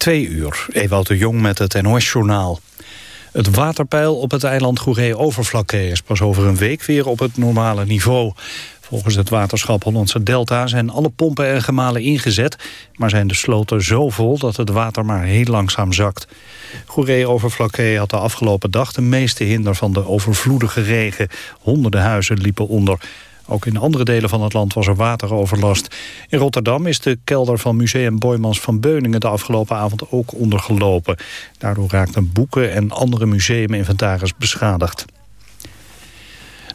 Twee uur, Ewout de Jong met het NOS-journaal. Het waterpeil op het eiland Goeree-Overflakkee is pas over een week weer op het normale niveau. Volgens het waterschap Hollandse Delta zijn alle pompen en gemalen ingezet... maar zijn de sloten zo vol dat het water maar heel langzaam zakt. Goeree-Overflakkee had de afgelopen dag de meeste hinder van de overvloedige regen. Honderden huizen liepen onder. Ook in andere delen van het land was er wateroverlast. In Rotterdam is de kelder van museum Boymans van Beuningen... de afgelopen avond ook ondergelopen. Daardoor raakten boeken en andere museuminventaris beschadigd.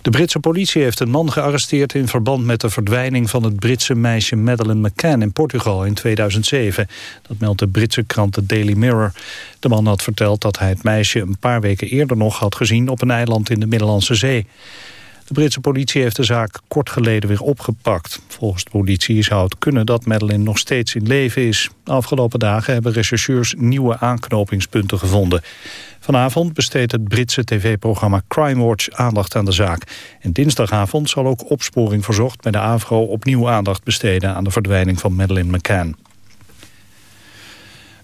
De Britse politie heeft een man gearresteerd in verband met de verdwijning van het Britse meisje Madeleine McCann in Portugal in 2007. Dat meldt de Britse krant The Daily Mirror. De man had verteld dat hij het meisje een paar weken eerder nog had gezien op een eiland in de Middellandse Zee. De Britse politie heeft de zaak kort geleden weer opgepakt. Volgens de politie zou het kunnen dat Madeleine nog steeds in leven is. Afgelopen dagen hebben rechercheurs nieuwe aanknopingspunten gevonden. Vanavond besteedt het Britse tv-programma Crime Watch aandacht aan de zaak. En dinsdagavond zal ook opsporing verzocht bij de AVRO opnieuw aandacht besteden aan de verdwijning van Madeleine McCann.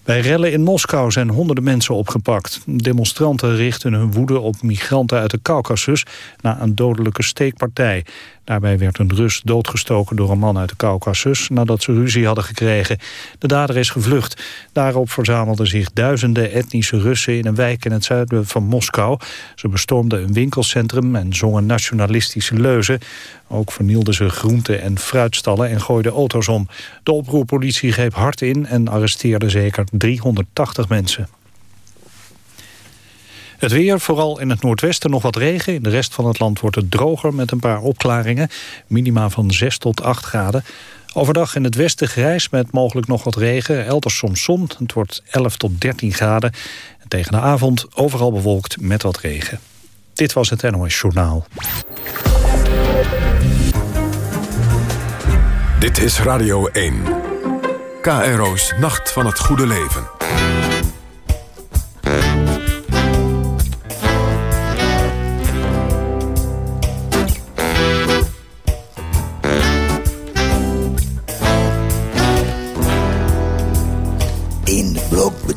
Bij rellen in Moskou zijn honderden mensen opgepakt. Demonstranten richten hun woede op migranten uit de Caucasus... na een dodelijke steekpartij. Daarbij werd een Rus doodgestoken door een man uit de Caucasus... nadat ze ruzie hadden gekregen. De dader is gevlucht. Daarop verzamelden zich duizenden etnische Russen... in een wijk in het zuiden van Moskou. Ze bestormden een winkelcentrum en zongen nationalistische leuzen. Ook vernielden ze groente- en fruitstallen en gooiden auto's om. De oproerpolitie greep hard in en arresteerde zeker 380 mensen. Het weer, vooral in het noordwesten nog wat regen. In de rest van het land wordt het droger met een paar opklaringen. Minima van 6 tot 8 graden. Overdag in het westen grijs met mogelijk nog wat regen. Elders soms zon. Het wordt 11 tot 13 graden. En tegen de avond overal bewolkt met wat regen. Dit was het NOS Journaal. Dit is Radio 1. KRO's Nacht van het Goede Leven.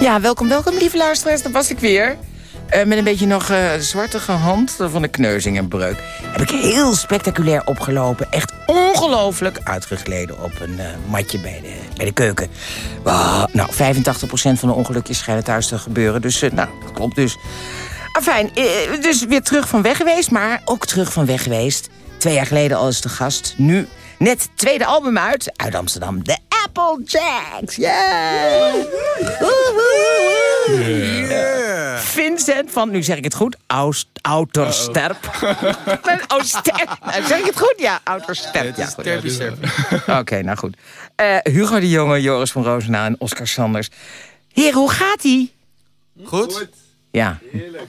Ja, welkom, welkom, lieve luisteraars. Daar was ik weer. Eh, met een beetje nog eh zwartige hand van de kneuzing en breuk. Heb ik heel spectaculair opgelopen. Echt ongelooflijk uitgegleden op een eh, matje bij de, bij de keuken. Nou, 85% van de ongelukjes schijnen thuis te gebeuren. Dus, nou, dat klopt dus. Afijn, dus weer terug van weg geweest. Maar ook terug van weg geweest. Twee jaar geleden al eens de gast. Nu net tweede album uit. Uit Amsterdam. Applejacks. Yeah! Yeah. Vincent van, nu zeg ik het goed, Aus- Outersterp. Ousterp. Nou, zeg ik het goed? Ja, Outersterp. Ja, goed. Oké, nou goed. Eh, Hugo de Jonge, Joris van Roosendaal en Oscar Sanders. Heer, hoe gaat ie? Goed? Ja.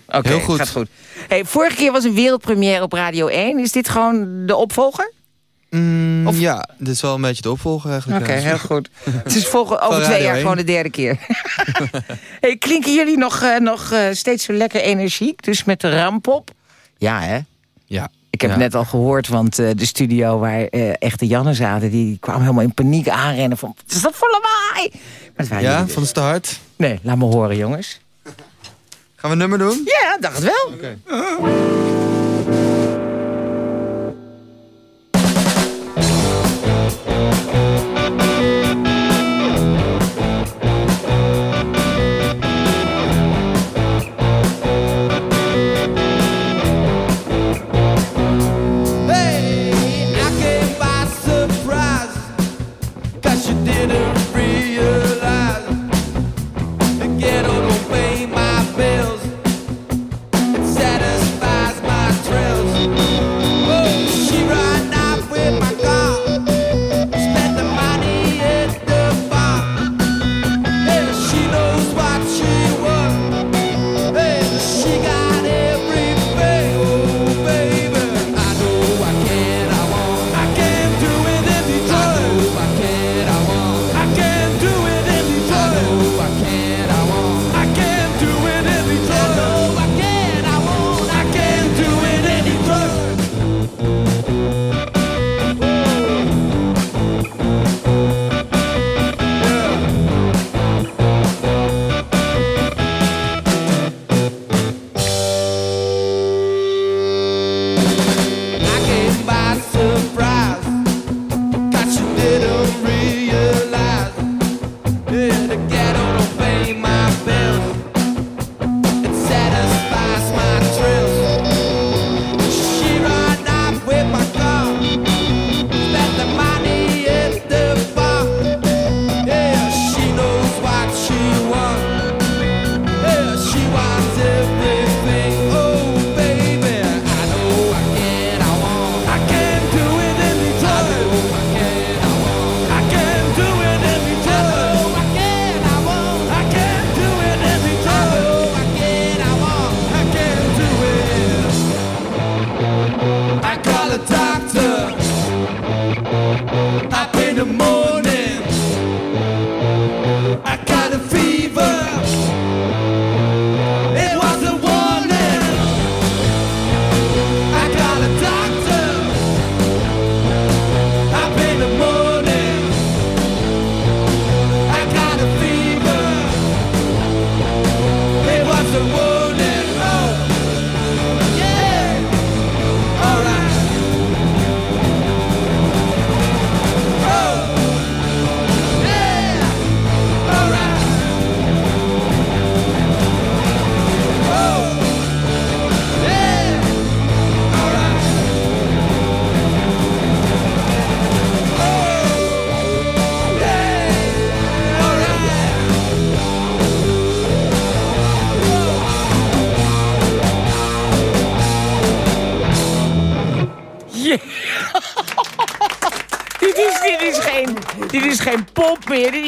Oké, Heel goed. gaat goed. Hey, vorige keer was een wereldpremière op Radio 1. Is dit gewoon de opvolger? Mm, Of- Ja, dit is wel een beetje de opvolger eigenlijk. Oké, heel goed. Het is volgende, over twee jaar 1. gewoon de derde keer. hey, klinken jullie nog, eh, nog eh, steeds zo lekker energiek? Dus met de rampop? Ja, hè? Ja. Ik heb Ja. het net al gehoord, want eh, de studio waar echte Jannen zaten... die kwamen helemaal in paniek aanrennen van... Wat is dat voor lawaai? Maar Ja, van de start. Nee, laat me horen, jongens. Gaan we een nummer doen? Ja, dacht het wel. geen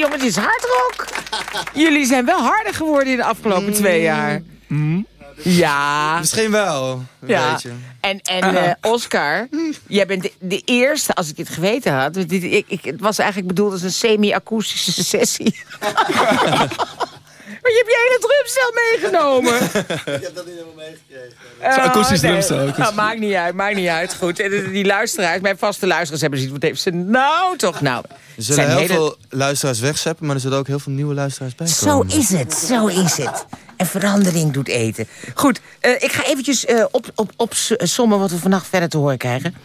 jongens is hardrock. Jullie zijn wel harder geworden in de afgelopen twee jaar. Ja. Misschien wel, een Ja, beetje. en, en eh, Oscar, jij bent de, de eerste, als ik dit geweten had... dit- ik, ik, het was eigenlijk bedoeld als een semi-akoestische sessie. Je hebt je hele drumstel meegenomen. Ik heb dat niet helemaal meegekregen. Oh, akoestisch nee. drumstel. Nou, maakt niet uit, maakt niet uit. Goed, en die- luisteraars, mijn vaste luisteraars hebben zoiets... wat heeft ze nou toch nou? Er zullen heel hele- veel luisteraars wegzeppen, maar er zullen ook heel veel nieuwe luisteraars bij Zo komen. is het, zo is het. En verandering doet eten. Goed, eh, ik ga eventjes eh, op, op, op sommen wat we vannacht verder te horen krijgen.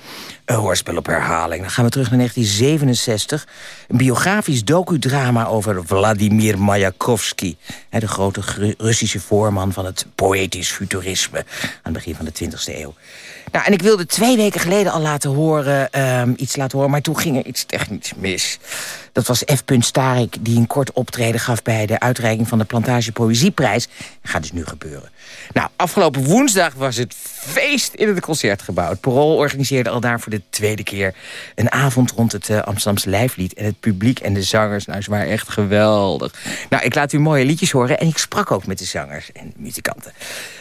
Een hoorspel op herhaling. Dan gaan we terug naar 1967. Een biografisch docudrama over Vladimir Mayakovsky. De grote Russische voorman van het poëtisch futurisme. Aan het begin van de 20e eeuw. Nou, en ik wilde twee weken geleden al laten horen, ehm, iets laten horen... maar toen ging er iets technisch mis. Dat was F. Starik die een kort optreden gaf... bij de uitreiking van de Plantage Poëzieprijs. Gaat dus nu gebeuren. Nou, afgelopen woensdag was het feest in het Concertgebouw. Het Parool organiseerde al daar voor de tweede keer... een avond rond het eh, Amsterdamse lijflied. En het publiek en de zangers, nou, ze waren echt geweldig. Nou, ik laat u mooie liedjes horen... en ik sprak ook met de zangers en muzikanten.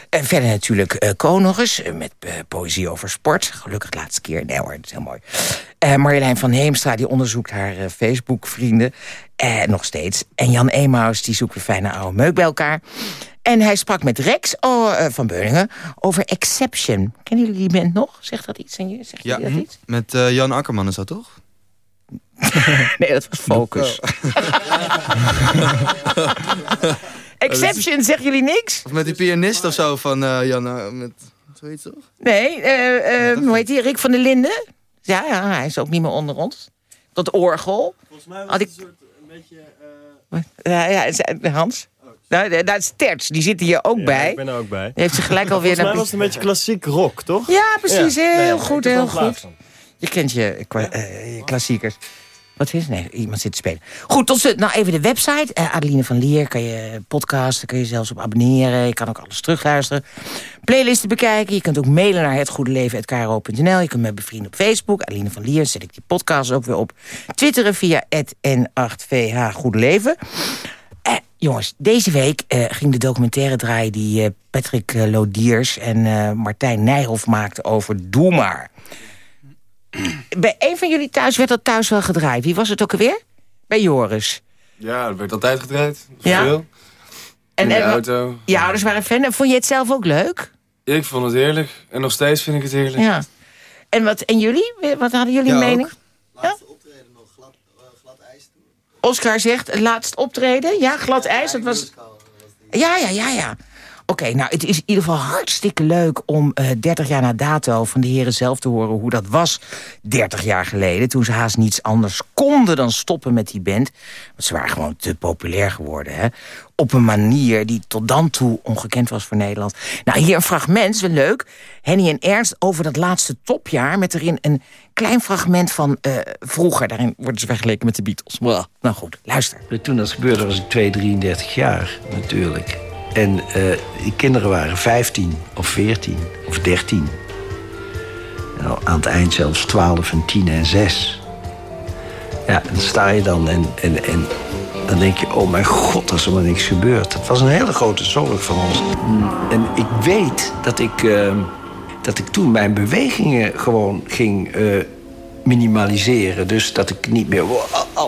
En verder natuurlijk Ko nog eens, eh, met eh, poëzie over sport. Gelukkig de laatste keer. Nee hoor, dat is heel mooi. Marjolein van Heemstra, die onderzoekt haar Facebook-vrienden. Nog steeds. En Jan Emaus, die zoekt weer fijne oude meuk bij elkaar. En hij sprak met Rex oh, van Beuningen over Exception. Kennen jullie die band nog? Zegt dat iets aan je? Zegt Ja, dat iets? met Jan Akkerman is dat toch? Nee, dat was Focus. Exception, zeggen jullie niks? Of met die pianist of zo van eh, Jan... eh, met, zoiets toch? Nee, eh, eh, hoe heet die? Rick van der Linden? Ja, ja, hij is ook niet meer onder ons. Dat orgel. Volgens mij was Had het ik- een soort een beetje... eh, Ja, ja, Hans. Nou, dat is Terts, die zit hier ook ja, bij. ik ben er ook bij. Die heeft zich gelijk alweer Volgens mij naar... was het een beetje klassiek rock, toch? Ja, precies. Ja. Heel Nee, goed, heel goed. Je kent je, eh, je klassiekers. Wat is? Nee, iemand zit te spelen. Goed, tot. Nou, even de website. Eh, Adeline van Lier. Kan je podcasten, kan je zelfs op abonneren. Je kan ook alles terugluisteren. Playlisten bekijken. Je kunt ook mailen naar hetgoedeleven.kro.nl. Je kunt me bevrienden op Facebook. Adeline van Lier. Zet ik die podcast ook weer op. Twitteren via N8VH Goede Leven. Eh, jongens, deze week eh, ging de documentaire draaien... die eh, Patrick eh, Lodiers en eh, Martijn Nijhoff maakten over Doe Maar. Bij een van jullie thuis werd dat thuis wel gedraaid. Wie was het ook alweer? Bij Joris. Ja, dat werd altijd gedraaid. Ja? Veel. En, In de en- auto. je ouders waren fan. En vond je het zelf ook leuk? Ik vond het heerlijk. En nog steeds vind ik het heerlijk. Ja. En, wat, en jullie? Wat hadden jullie Ja, mening? ook. Laatste optreden nog, glad, eh, glad ijs toen. Oscar zegt, het laatst optreden. Ja, glad ijs. Dat was... Ja, ja, ja, ja. Oké, nou, het is in ieder geval hartstikke leuk om eh 30 jaar na dato van de heren zelf te horen hoe dat was 30 jaar geleden. Toen ze haast niets anders konden dan stoppen met die band. Want ze waren gewoon te populair geworden, hè. Op een manier die tot dan toe ongekend was voor Nederland. Nou, hier een fragment, wel leuk. Henny en Ernst over dat laatste topjaar... met erin een klein fragment van eh, vroeger. Daarin worden ze vergeleken met de Beatles. Nou goed, luister. Toen dat gebeurde was ik 2, 33 jaar natuurlijk. En eh, die kinderen waren 15 of 14 of 13. Nou, aan het eind zelfs 12 en 10 en 6. Ja, dan sta je dan en, en, en dan denk je... oh mijn god, er is er maar niks gebeurd. Het was een hele grote zorg van ons. En ik weet dat ik, eh, dat ik toen mijn bewegingen gewoon ging eh, minimaliseren. Dus dat ik niet meer...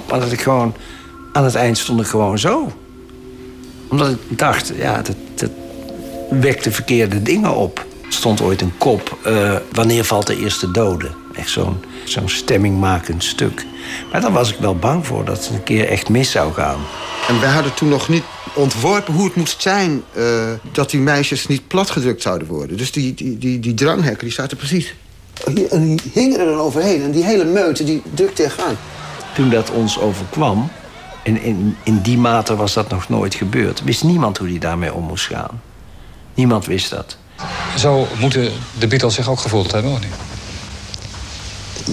maar dat ik gewoon... aan het eind stond ik gewoon zo omdat ik dacht, ja, dat, dat wekte verkeerde dingen op. Er stond ooit een kop, eh, wanneer valt de eerste dode? Echt zo'n zo'n stemmingmakend stuk. Maar daar was ik wel bang voor, dat het een keer echt mis zou gaan. En wij hadden toen nog niet ontworpen hoe het moest zijn... eh, dat die meisjes niet platgedrukt zouden worden. Dus die, die, die, die dranghekken die zaten precies... Hier, en die hingen er dan overheen. En die hele meute die drukte tegenaan. Toen dat ons overkwam, en in, in die mate was dat nog nooit gebeurd... wist niemand hoe die daarmee om moest gaan. Niemand wist dat. Zo moeten de Beatles zich ook gevoeld hebben, of niet?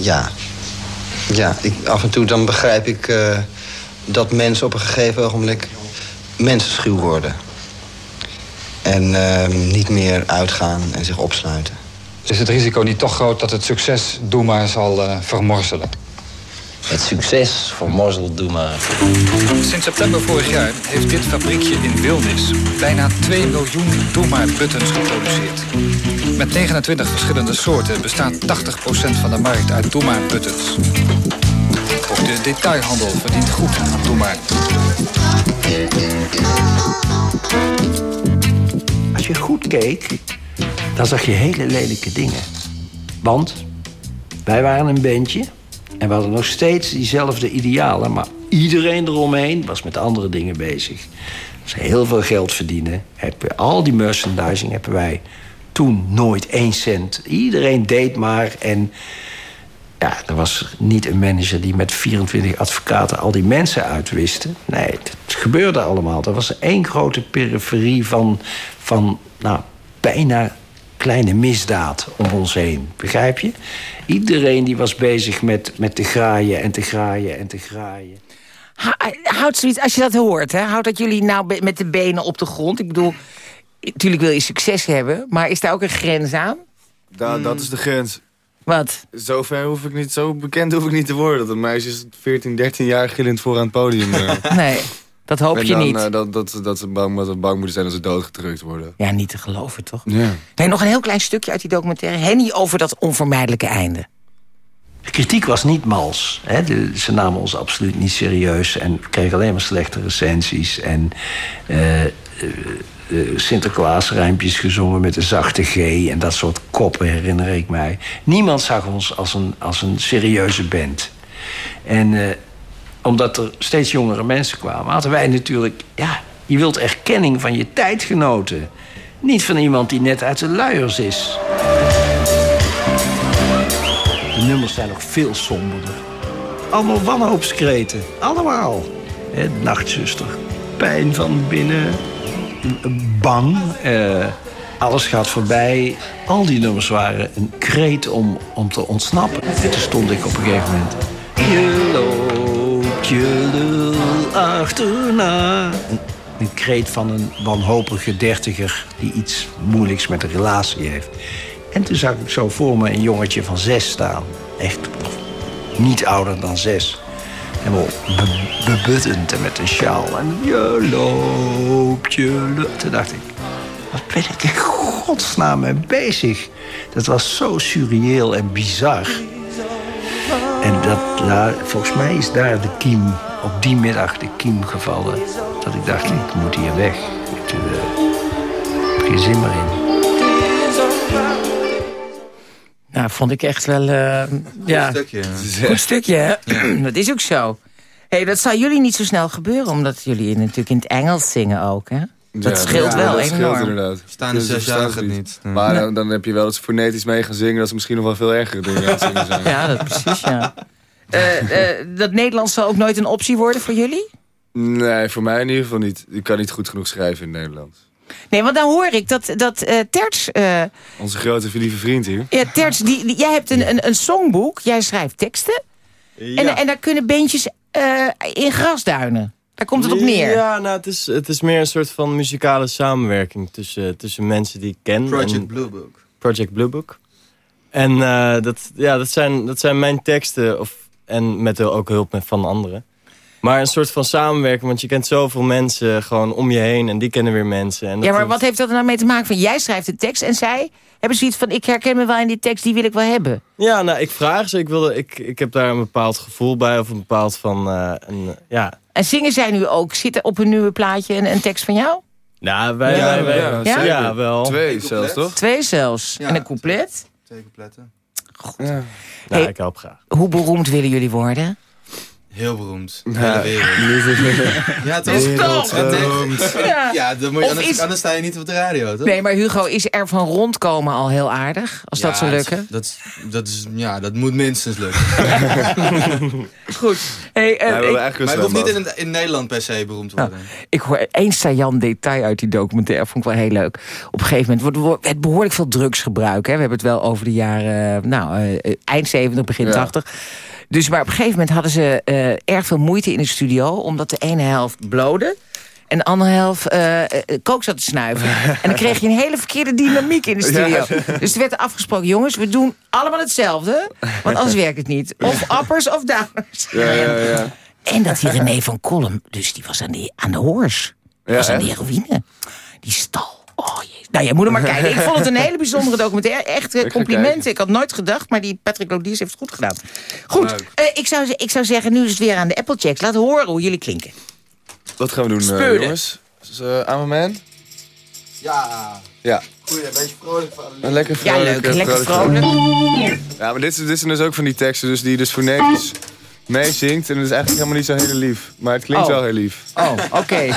Ja. Ja, ik, af en toe dan begrijp ik eh, dat mensen op een gegeven ogenblik mensenschuw worden. En eh, niet meer uitgaan en zich opsluiten. Is het risico niet toch groot dat het succes Doe maar zal eh, vermorzelen? Het succes van Marcel Doema. Sinds september vorig jaar heeft dit fabriekje in Wilnis bijna 2 miljoen Doema buttons geproduceerd. Met 29 verschillende soorten bestaat 80% van de markt uit Doema buttons. Ook de detailhandel verdient goed aan Doema. Als je goed keek, dan zag je hele lelijke dingen. Want wij waren een bandje en we hadden nog steeds diezelfde idealen... maar iedereen eromheen was met andere dingen bezig. Dus heel veel geld verdienen. Heb- Al die merchandising hebben wij toen nooit één cent. Iedereen deed maar en... Ja, er was niet een manager die met 24 advocaten al die mensen uitwisten. Nee, het gebeurde allemaal. Er was één grote periferie van, van nou, bijna kleine misdaad om ons heen. Begrijp je? Iedereen die was bezig met, met te graaien en te graaien en te graaien. Houdt zoiets, als je dat hoort, hè, houdt dat jullie nou met de benen op de grond? Ik bedoel, natuurlijk wil je succes hebben, maar is daar ook een grens aan? Da, Dat is de grens. Wat? Zover hoef ik niet, zo bekend hoef ik niet te worden. Dat een meisje is 14, 13 jaar gillend voor aan het podium. eh. Nee, dat hoop je dan, niet. eh, dat, dat, dat ze bang, dat ze bang moeten zijn als ze doodgedrukt worden. Ja, niet te geloven, toch? Ja. Nee, nog een heel klein stukje uit die documentaire. Henny over dat onvermijdelijke einde. De kritiek was niet mals. Hè? De- ze namen ons absoluut niet serieus en we kregen alleen maar slechte recensies. En eh, eh, eh, Sinterklaasrijmpjes gezongen met een zachte G en dat soort koppen herinner ik mij. Niemand zag ons als een, als een serieuze band. En eh, omdat er steeds jongere mensen kwamen, hadden wij natuurlijk... ja, je wilt erkenning van je tijdgenoten. Niet van iemand die net uit de luiers is. De nummers zijn nog veel somberder. Allemaal wanhoopskreten. Allemaal. Hè, de nachtzuster. Pijn van binnen. Bang. eh, alles gaat voorbij. Al die nummers waren een kreet om, om te ontsnappen. En toen stond ik op een gegeven moment... je lul achterna. Een, een kreet van een wanhopige dertiger... die iets moeilijks met een relatie heeft. En toen zag ik zo voor me een jongetje van zes staan. Echt niet ouder dan zes. Helemaal be bebuttend en met een sjaal. En je loopt, je loopt. Toen dacht ik, wat ben ik in godsnaam mee bezig? Dat was zo surreëel en bizar. En dat, nou, volgens mij is daar de kiem, op die middag de kiem gevallen. Dat ik dacht, ik moet hier weg. Ik uh, heb geen zin meer in. Nou, vond ik echt wel... eh, ja. stukje. Goed stukje, hè? dat is ook zo. hey, dat zal jullie niet zo snel gebeuren... omdat jullie natuurlijk in het Engels zingen ook, hè? Dat Ja, scheelt ja, wel dat enorm. scheelt inderdaad. Staan de zes jaar het niet. Maar dan, dan heb je wel dat ze fonetisch mee gaan zingen... dat ze misschien nog wel veel ergere dingen aan het zingen zijn. Ja, dat precies, ja. Eh, eh, dat Nederlands zal ook nooit een optie worden voor jullie? Nee, voor mij in ieder geval niet. Ik kan niet goed genoeg schrijven in het Nederlands. Nee, want dan hoor ik dat, dat eh, Terts... eh, Onze grote lieve vriend hier. ja, Terts, die, die- jij hebt een, een, een songboek. Jij schrijft teksten. En, en daar kunnen bandjes eh, in grasduinen. Daar komt het op neer. Ja, nou, het is, het is meer een soort van muzikale samenwerking tussen, tussen mensen die ik ken. Project en- Blue Book. Project Blue Book. En eh, dat, ja, dat, zijn, dat zijn mijn teksten. Of, en met ook hulp met- van anderen. Maar een soort van samenwerking. Want je kent zoveel mensen gewoon om je heen. En die kennen weer mensen. En dat Ja, maar is- wat heeft dat er nou mee te maken? Van jij schrijft de tekst en zij hebben zoiets van... ik herken me wel in die tekst, die wil ik wel hebben. Ja, nou, ik vraag ze. Ik, wilde, ik, ik heb daar een bepaald gevoel bij. Of een bepaald van... eh, een, ja. En zingen zij nu ook? Zit er op hun nieuwe plaatje een, een tekst van jou? Nou, wij... Ja, wij, wij- ja, wel. Twee zelfs, toch? Twee zelfs. Ja. En een couplet. Twee coupletten. Ja. Nou, Hey. ik help graag. Hoe beroemd willen jullie worden? Heel beroemd. De Ja. Ja, toch? Wereldberoemd. Ja. Ja, dan moet je, anders, is- anders sta je niet op de radio, toch? Nee, maar Hugo, is er van rondkomen al heel aardig? Als dat zou is- lukken? Dat, is- dat, is, ja, dat moet minstens lukken. Goed. Hey, eh, Hij wilde ik, maar je hoeft niet in, in Nederland per se beroemd te worden. ik hoor één saillant detail uit die documentaire. Vond ik wel heel leuk. Op een gegeven moment wordt- het behoorlijk veel drugsgebruik. Hè? We hebben het wel over de jaren eh, nou, eh, eind 70, begin Ja. 80. Dus maar op een gegeven moment hadden ze eh, erg veel moeite in de studio. Omdat de ene helft blode. en de andere helft eh, eh, kook zat te snuiven. en dan kreeg je een hele verkeerde dynamiek in de studio. Dus er werd er afgesproken, jongens, we doen allemaal hetzelfde. Want anders werkt het niet. Of uppers of downers. Ja, ja, ja. En dat die René van Kolm, dus die was aan de, aan de Ja, was aan de heroïne. Die stal. Oh jezus. Nou, jij moet er maar kijken. Ik vond het een hele bijzondere documentaire. Echt eh, complimenten. Ik had nooit gedacht, maar die Patrick Lodiers heeft het goed gedaan. Goed, Leuk. eh, ik, zou, ze- ik zou zeggen, nu is het weer aan de Applechecks. Laat horen hoe jullie klinken. Wat gaan we doen, eh, jongens? Dus, uh, I'm a man? Ja, Ja. goeie, een beetje vrolijk van. Een lekker Ja, vrolijk. leuk. eh, Lekker vrolijk. Ja, maar dit, is- dit zijn dus ook van die teksten dus die dus voor neefjes meezingt. En het is eigenlijk helemaal niet zo heel lief. Maar het klinkt Oh. wel heel lief. Oh, oké.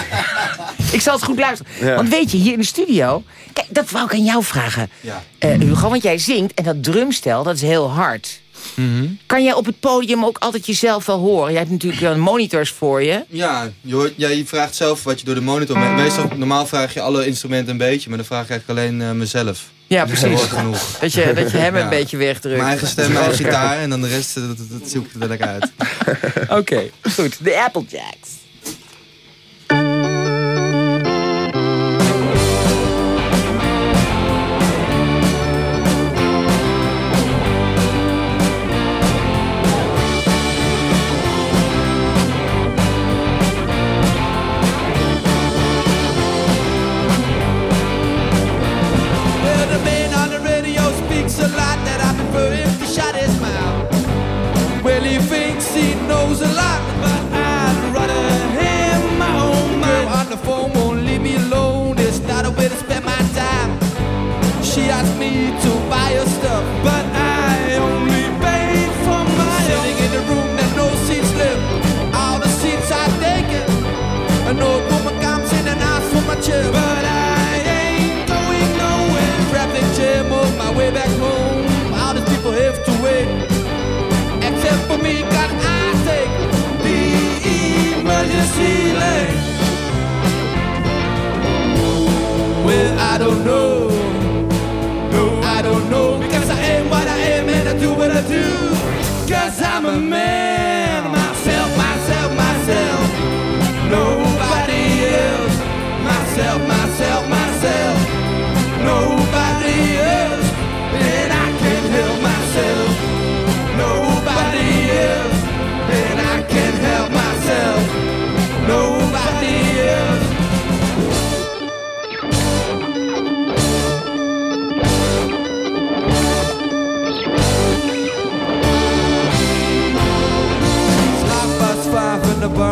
ik zal het goed luisteren. Ja. Want weet je, hier in de studio... Kijk, dat wou ik aan jou vragen. Ja. Eh, Hugo, want jij zingt en dat drumstel, dat is heel hard. Mhm. Kan jij op het podium ook altijd jezelf wel horen? Jij hebt natuurlijk wel monitors voor je. Ja, je, hoort, ja, je vraagt zelf wat je door de monitor... Mee- Meestal, normaal vraag je alle instrumenten een beetje, maar dan vraag ik eigenlijk alleen eh, mezelf. Ja, precies. genoeg. Dat je, dat je hem een beetje wegdrukt. Mijn eigen stem, mijn gitaar en dan de rest, dat, dat, dat zoek ik er lekker uit. Oké, goed. De Applejacks.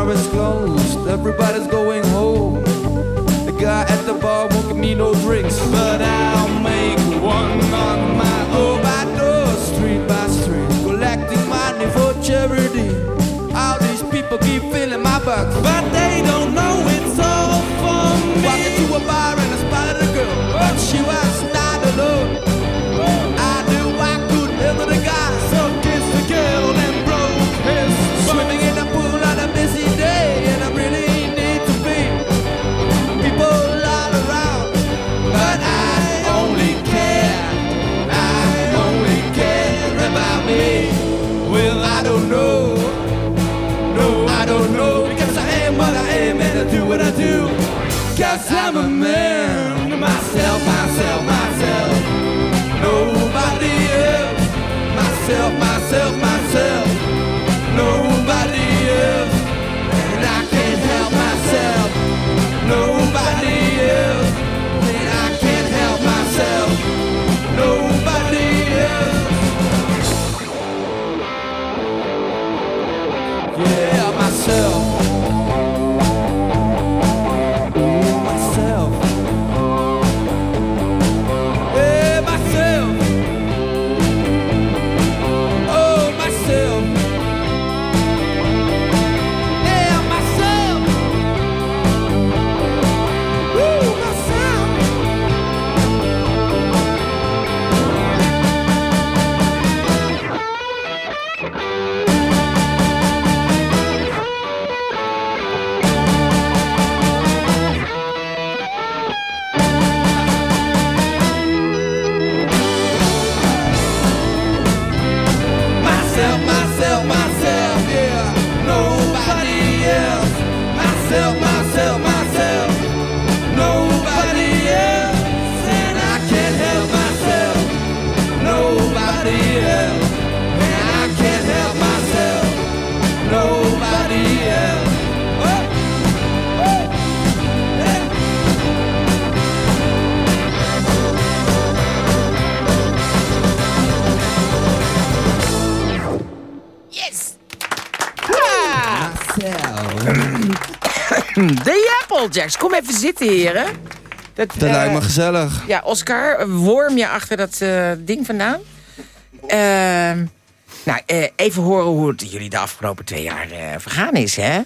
Bar is closed. Everybody's going home. The guy at the bar won't give me no drinks, but I'll make one on my own. By door, street by street, collecting money for charity. All these people keep filling my bucks, but they don't know it's all for me. Walking to a bar and I spotted a girl, but she was yourself even zitten, heren. Dat eh, lijkt me gezellig. Ja, Oscar, worm je achter dat eh, ding vandaan. Ehm, nou, eh, even horen hoe het jullie de afgelopen twee jaar eh, vergaan is, hè?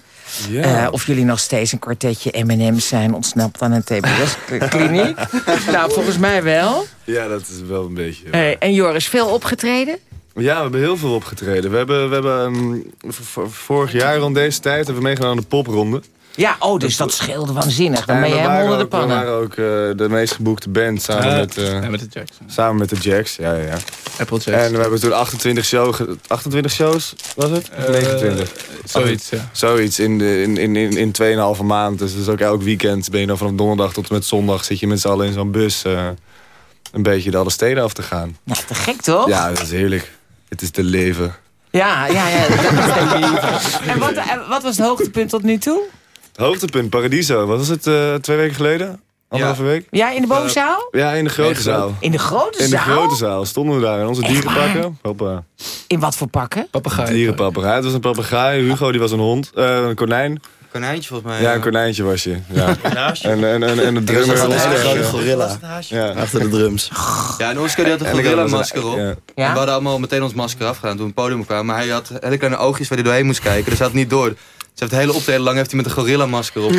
Ja. Eh, of jullie nog steeds een kwartetje M&M's zijn ontsnapt aan een TBS-kliniek. nou, volgens mij wel. Ja, dat is wel een beetje... Hey, en Joris, veel opgetreden? Ja, we hebben heel veel opgetreden. We hebben, we hebben ehm, vorig jaar rond deze tijd hebben we meegedaan aan de popronde. Ja, oh, dus dat scheelde waanzinnig. Dan ben je we helemaal waren onder de ook, we pannen. waren ook eh, de meest geboekte band samen Ja, met, eh, ja, met de Jacks. Samen met de Jacks, ja, ja. ja. Applejack. En we hebben toen 28, show ge- 28 shows, was het? Of Eh, 29? zoiets, ja. Zoiets in, de, in, in, in, in 2,5 maand. Dus, dus ook elk weekend ben je dan vanaf donderdag tot en met zondag... zit je met z'n allen in zo'n bus eh, een beetje de alle steden af te gaan. Ja, te gek toch? Ja, dat is heerlijk. Het is te leven. Ja, ja, ja. dat is en wat, en wat was het hoogtepunt tot nu toe? Hoogtepunt, Paradiso. Wat was het, eh, twee weken geleden? Anderhalve week? Ja, in de bovenzaal? Ja, in de grote zaal. In de grote In de zaal? grote zaal stonden we daar in onze Echt dierenpakken. Hoppa. In wat voor pakken? Papegaai. Dierenpapegaai. Het was een papegaai. Hugo die was een hond. eh, een konijn. Konijntje volgens mij. Ja, een konijntje was je. Ja. En, en, en, en de drummer een was hele grote eh, gorilla. Ja. Achter de drums. Ja, en Oscar die had een En ik had gorilla dus een- masker op. ja. En we hadden allemaal meteen ons masker afgedaan toen we op het podium kwamen. Maar hij had hele kleine oogjes waar hij doorheen moest kijken. Dus hij had niet door. Hij heeft het hele optreden lang heeft hij met een gorilla masker op.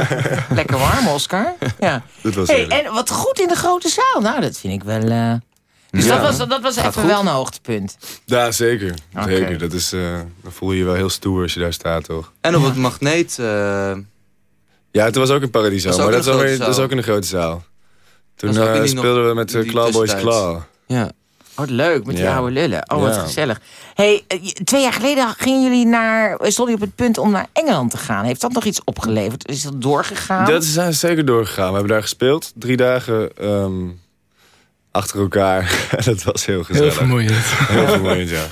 Lekker warm, Oscar. Ja. Dit was Hey, en wat goed in de grote zaal. Nou, dat vind ik wel... eh, Dus Ja. dat was, dat was Gaat even goed. wel een hoogtepunt. Ja, zeker. Oké. zeker. Dat is, eh, dan voel je je wel heel stoer als je daar staat, toch? En op het magneet... eh, Ja, het was ook in Paradiso. Dat is ook maar in dat, de is dat ook in de grote zaal. Toen Dat speelden we met de Clawboys. Claw. Ja. Wat leuk, met die Ja. oude lullen. Oh, wat Ja. gezellig. Hey, eh, twee jaar geleden gingen jullie naar, stonden jullie op het punt om naar Engeland te gaan. Heeft dat nog iets opgeleverd? Is dat doorgegaan? Dat is zijn zeker doorgegaan. We hebben daar gespeeld. Drie dagen ehm, achter elkaar. dat was heel gezellig. vermoeiend. Heel vermoeiend, ja.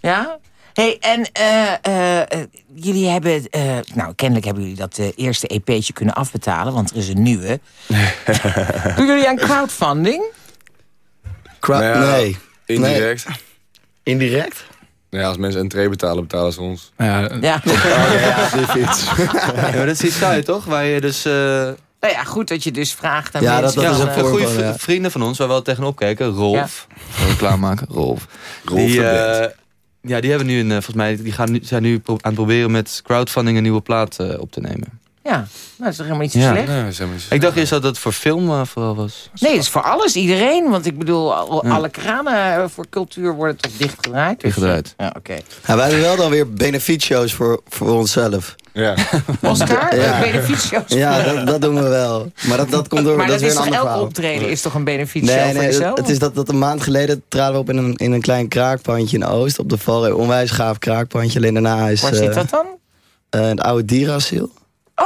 Ja? Hey, en eh, eh, eh, jullie hebben, eh, nou kennelijk hebben jullie dat eh, eerste EP'tje kunnen afbetalen, want er is een nieuwe. Doen jullie aan crowdfunding? Nou ja, nee. Indirect. Indirect? Ja, als mensen een tray betalen, betalen ze ons. Ja, Ja. Die fiets. ja, maar dat is die site toch? Waar je dus... eh, Nou ja, goed dat je dus vraagt aan Ja, dat- mensen. dat is een goede ja. vrienden van ons, waar we wel tegenop kijken. Rolf. Ja. Reclame maken. Rolf. Rolf die, eh, ja, die hebben nu een, eh, volgens mij, die gaan nu, zijn nu aan het proberen met crowdfunding een nieuwe plaat eh, op te nemen. Ja, nou, dat is toch helemaal niet zo Ja. slecht? Nee. Ik dacht eerst dat het voor film eh, vooral was. Nee, het is voor alles, iedereen. Want ik bedoel, al- Ja. alle kranen eh, voor cultuur worden toch dichtgedraaid. Dus, Dichtgedraaid. Ja, oké. Ja, wij hebben wel dan weer benefietshows voor, voor onszelf. Ja. Oscar, Ja. benefietshows. Ja, dat, dat doen we wel. Maar dat, dat komt door... maar dat, weer is een toch ander elk verhaal. optreden is toch een benefietshow Nee, voor nee, jezelf? het, het is dat, dat een maand geleden traden we op in een, in een klein kraakpandje in Oost op de Val. Onwijs gaaf kraakpandje. Alleen daarna is Waar eh, zit dat dan? eh, het oude dierenasiel.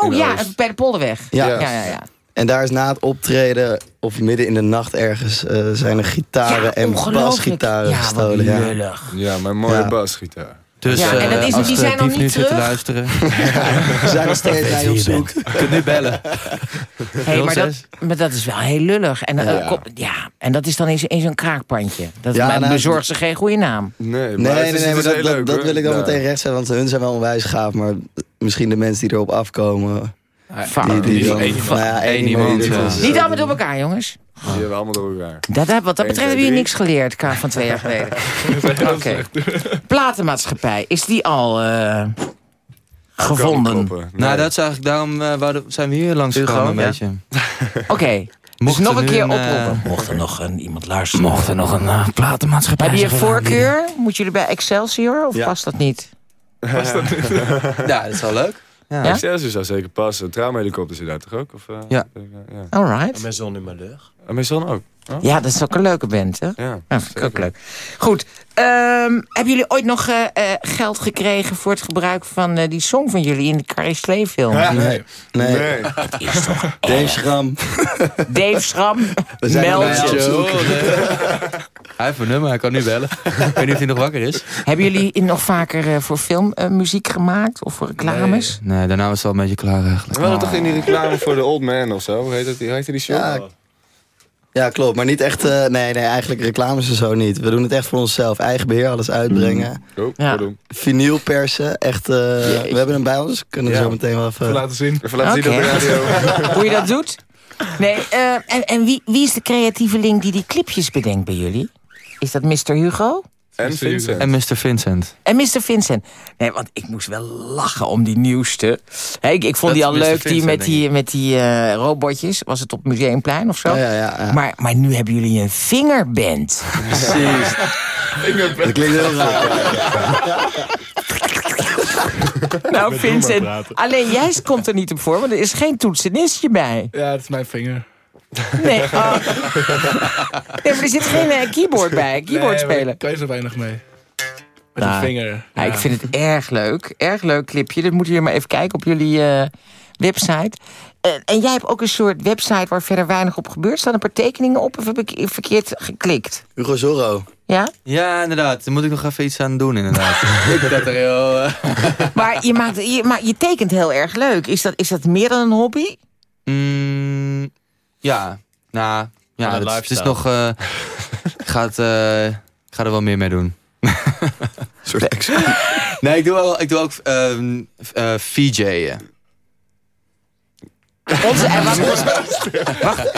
Oh ja, Oost. bij de Polderweg. Ja. ja, ja. ja. En daar is na het optreden, of midden in de nacht ergens, eh, zijn er gitaren Ja, en basgitaren Ja, wat gestolen. Ja. Ja, mijn mooie Ja. basgitaar. Dus Ja, en dat eh, is- als die zijn nog dief niet nu zit te terug? luisteren. We zijn nog steeds naar je op zoek. Je kunt nu bellen. Hey, maar, dat, 06. maar dat is wel heel lullig. En, eh, Ja. kom- ja. en dat is dan in zo'n kraakpandje. Dat Ja, nou, bezorgt ze geen goede naam. Nee, maar Nee, nee, is, nee, het maar is dat, leuk, dat wil ik dan Ja. meteen recht zetten, want hun zijn wel onwijs gaaf. Maar misschien de mensen die erop afkomen, die, die die dan... één iemand. nou ja, één iemand. ja. Niet allemaal door elkaar, jongens. Die hebben we allemaal door elkaar. Dat, heb- wat dat betreft hebben jullie drie. niks geleerd, Ka, van twee jaar geleden. Oké. Platenmaatschappij, is die al eh, gevonden? Nee. Nou, dat is eigenlijk daarom eh, zijn we hier langs gekomen een ja. beetje. Oké, dus Mocht nog er een keer een, eh, oproepen. Mocht er nog een, iemand luisteren. Mocht er nog een uh, platenmaatschappij Heb je een voorkeur? Moet jullie bij Excelsior of Ja. past dat niet? aanbieden? Ja, dat is wel leuk. Ja. Ja? Excelsior zou zeker passen. Traumhelikopter zit daar toch ook? Of, eh, Ja. ja. Alright. Mijn zon in mijn lucht. En mijn zoon ook. Oh? Ja, dat is ook een leuke band, hè? Ja, Ja, vind ik ook leuk. Goed. ehm, hebben jullie ooit nog eh, eh, geld gekregen voor het gebruik van eh, die song van jullie in de Carrie Slee film? Ja. Nee, nee. Nee. Is toch Dave Schram. Dave Schram, meld je. Oh, nee. Hij heeft een nummer, hij kan nu bellen. Ik weet niet of hij nog wakker is. Hebben jullie nog vaker eh, voor filmmuziek muziek gemaakt? Of voor reclames? Nee, daarna was het al een beetje klaar eigenlijk. We hadden toch in die reclame voor de Old Man of zo? Hoe heet, dat, hoe heette die show? Ja, Ja, klopt. Maar niet echt... eh, nee, nee, eigenlijk reclames en zo niet. We doen het echt voor onszelf. Eigen beheer, alles uitbrengen. Oh, Ja. pardon. Vinyl persen. Echt... eh, we hebben hem bij ons. Kunnen we Ja. zo meteen wel even... Even laten zien. Even laten zien op de radio. Hoe je dat doet? Nee, eh, en, en wie, wie is de creatieve link die die clipjes bedenkt bij jullie? Is dat Mr. Hugo? En Vincent. En Mr. Vincent. En Mr. Vincent. Nee, want ik moest wel lachen om die nieuwste. Hè, ik, ik vond Dat die al Mr. leuk, die met die, met die eh, robotjes. Was het op Museumplein of zo? Ja, ja, ja. Maar, maar nu hebben jullie een vingerband. Precies. Dat klinkt heel raar. nou, Vincent, alleen jij komt er niet op voor, want er is geen toetsenistje bij. Ja, het is mijn vinger. Nee, oh. nee maar er zit geen eh, keyboard bij, keyboard Nee, spelen. daar kan je zo weinig mee. Met Nou, een vinger. Ja, ik vind het erg leuk. Erg leuk clipje. Dat moeten jullie maar even kijken op jullie eh, website. En, en jij hebt ook een soort website waar verder weinig op gebeurt. Staan een paar tekeningen op of heb ik verkeerd geklikt? Hugo Zorro. Ja? Ja, inderdaad. Daar moet ik nog even iets aan doen, inderdaad. ik dat er heel... eh, Maar je, maakt, je, maar je tekent heel erg leuk. Is dat, is dat meer dan een hobby? Mm, ja, nou, ja, het, het is nog... eh, ik, ga het, eh, ik ga er wel meer mee doen. soort nee, ik doe, wel, ik doe ook ehm eh, VJ'en. Onze, en wat, wacht.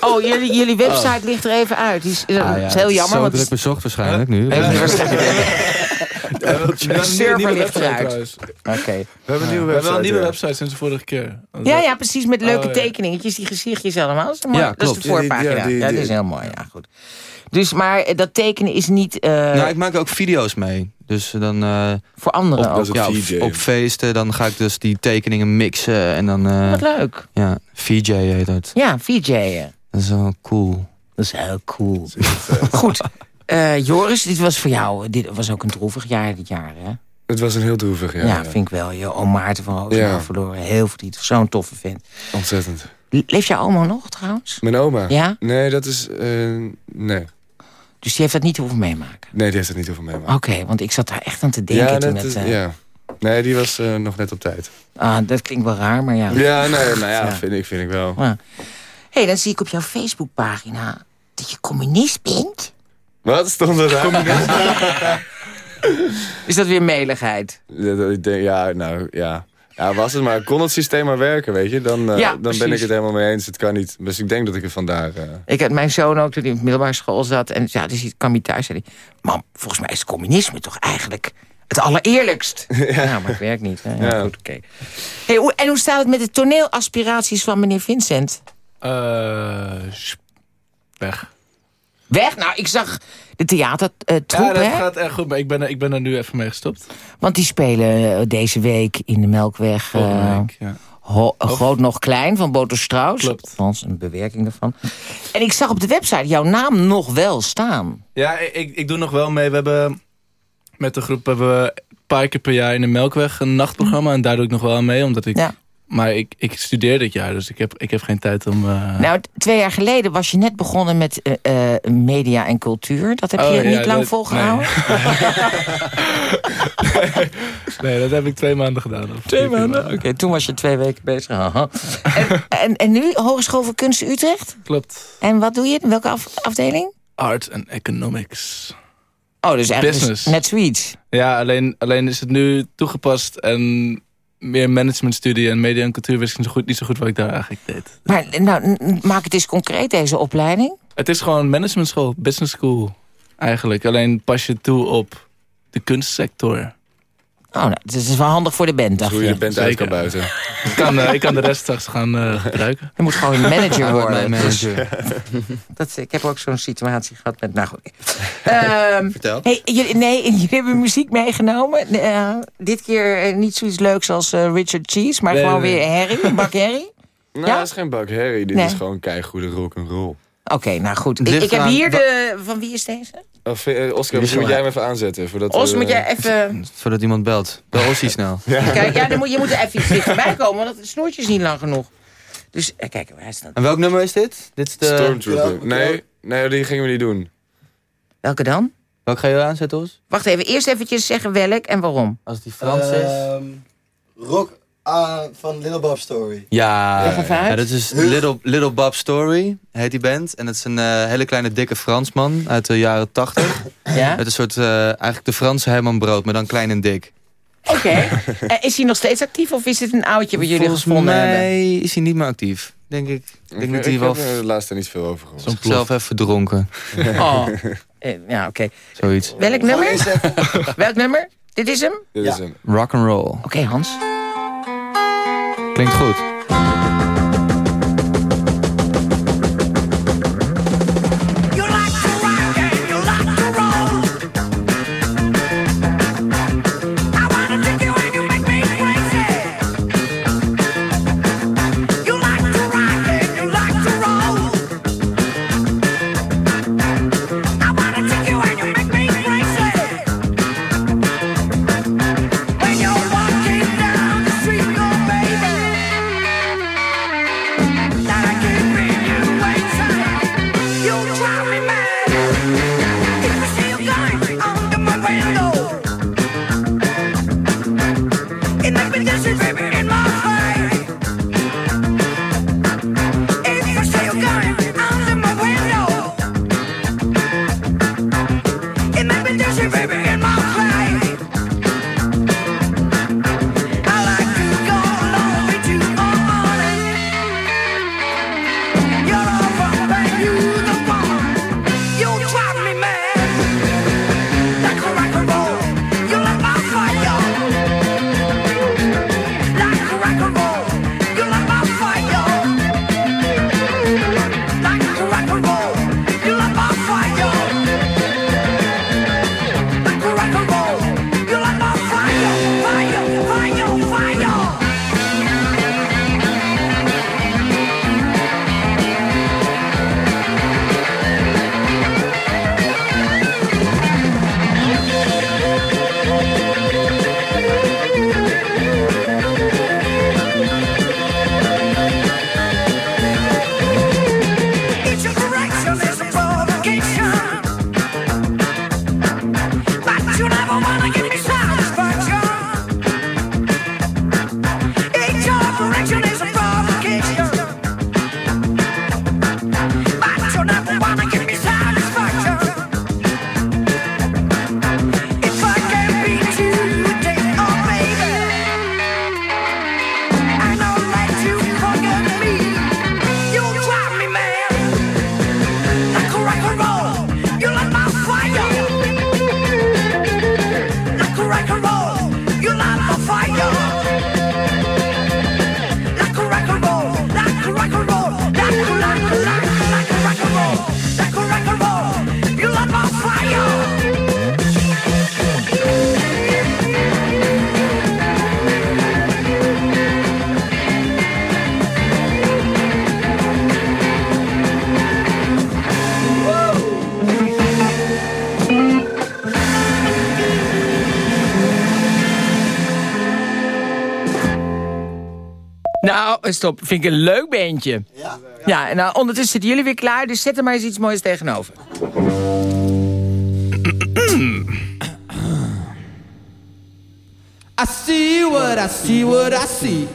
Oh, jullie, jullie website ligt er even uit. Die is, Ah, ja, is heel het jammer. Zo want druk bezocht waarschijnlijk nu. waarschijnlijk. De server ligt eruit. Oké. We hebben een nieuwe We hebben wel website, een nieuwe website sinds de vorige keer. Ja, ja, precies. Met leuke Oh, ja. tekeningetjes, die gezichtjes allemaal. Dat. Ja, dat is klopt. de voorpagina. Ja, Ja, die- die- dat is heel mooi. Ja, goed. Dus, maar eh, dat tekenen is niet eh, Nou, ik maak ook video's mee. Dus dan eh, voor anderen op, ook. ja, op, feesten dan ga ik dus die tekeningen mixen. En dan, eh, Wat leuk. ja, VJ heet het. Ja, VJ'en. Dat is wel cool. Dat is heel cool. Goed. Eh, Joris, dit was voor jou, dit was ook een droevig jaar dit jaar, hè? Het was een heel droevig Ja, jaar. vind ik wel. Je oom Maarten van Roosendaal Ja. verloren. Heel verdrietig. Zo'n toffe vent. Ontzettend. Leeft jouw oma nog, trouwens? Mijn oma? Ja? Nee, dat is... eh, nee. Dus die heeft dat niet hoeven meemaken? Nee, die heeft het niet over mij. Oké, want ik zat daar echt aan te denken Ja, toen dat het... eh, ja. Nee, die was nog net op tijd. ah, dat klinkt wel raar, maar ja. Ja, nee, nou ja, Ja. Vind, ik, vind ik wel. Ja. hey, dan zie ik op jouw Facebookpagina dat je communist bent. Wat stond er daar? Is dat weer meligheid? Ja, dat- ik denk, ja, nou, ja. Ja, was het maar. Kon het systeem maar werken, weet je? Dan, eh, Ja, dan ben ik het helemaal mee eens. Het kan niet. Dus ik denk dat ik het vandaar... eh, Ik had mijn zoon ook toen hij in de middelbare school zat. En ja, dus hij kwam hij thuis en zei hij... Mam, volgens mij is het communisme toch eigenlijk het allereerlijkst? ja. maar het werkt niet. Hè? Ja, Ja. Goed, oké. Hey, hoe- en hoe staat het met de toneelaspiraties van meneer Vincent? Eh, weg. Weg? Nou, ik zag de theatertroep, Ja, dat hè? gaat echt goed. Maar ik ben, er- ik ben er nu even mee gestopt. Want die spelen eh, deze week in de Melkweg... Volgende eh, week, ja. Ho- Groot nog klein van Boter Strauss. Klopt. Althans, een bewerking daarvan. En ik zag op de website jouw naam nog wel staan. Ja, ik- ik, ik doe nog wel mee. We hebben met de groep hebben we een paar keer per jaar in de Melkweg een nachtprogramma. En daar doe ik nog wel aan mee, omdat ik... Ja. Maar ik, ik studeer dit jaar, dus ik heb, ik heb geen tijd om... eh, Nou, twee jaar geleden was je net begonnen met eh, eh, media en cultuur. Dat heb je Oh, ja, niet lang volgehouden? nee, dat heb ik twee maanden gedaan. Twee maanden? Oké, toen was je twee weken bezig. En, en, en nu, Hogeschool voor Kunsten Utrecht? Klopt. En wat doe je? In welke af- afdeling? Art and Economics. Oh, dus eigenlijk Business. dus net zoiets. Ja, alleen, alleen is het nu toegepast en meer managementstudie en media en cultuur wist ik niet zo goed, niet zo goed wat ik daar eigenlijk deed. Maar nou, maak het eens concreet, deze opleiding. Het is gewoon managementschool, business school eigenlijk. Alleen pas je toe op de kunstsector. Oh, nou, het is wel handig voor de band, dacht hoe je je. de band uit kan buiten. Ik kan, eh, ik kan de rest straks gaan eh, gebruiken. Je moet gewoon manager Hij wordt worden. mijn Dus- manager. Dat, ik heb ook zo'n situatie gehad met... Nou goed. Ehm, Vertel. hey, jullie, nee, jullie hebben muziek meegenomen. Eh, dit keer niet zoiets leuks als Richard Cheese, maar Nee, gewoon nee, weer Harry, een bak Harry. Nou, Ja? dat is geen bak herrie. Dit Nee. is gewoon keigoede rock and roll. Oké, nou goed. Ik, heb hier de... Van wie is deze? Of, eh, Oscar, misschien moet jij hem even aanzetten. Voordat Os, we, moet jij even... Voordat iemand belt. Bel Ossie snel. Kijk, ja, dan moet, je moet er even iets dichterbij komen, want het snoertje is niet lang genoeg. Dus, eh, kijk, waar is dat? En welk nummer is dit? Dit is de... Stormtrooper. Nee, nee, die gingen we niet doen. Welke dan? Welk ga je aanzetten, Os? Wacht even, eerst eventjes zeggen welk en waarom. Als die Frans is. Ehm, rock, Ah, van Little Bob Story. Ja, ja, dat is Little, Little Bob Story, heet die band. En dat is een eh, hele kleine dikke Fransman uit de jaren 80. Ja? Met een soort, eh, eigenlijk de Franse Herman Brood, maar dan klein en dik. Oké. Eh, is hij nog steeds actief of is dit een oudje wat jullie Volgens gevonden hebben? mij is hij niet meer actief. Denk ik. Ik denk dat hij wel heb er laatst er niet veel over gehoord. zelf even verdronken. Oh. Eh, ja, oké. Zoiets. Welk nummer? Welk nummer? Dit is hem? Dit is hem. Rock and roll. Oké, Hans. Klinkt goed. Stop. Vind ik een leuk beentje. Ja. Ja, en nou, ondertussen zitten jullie weer klaar, dus zet er maar eens iets moois tegenover. I see what I see, what I see.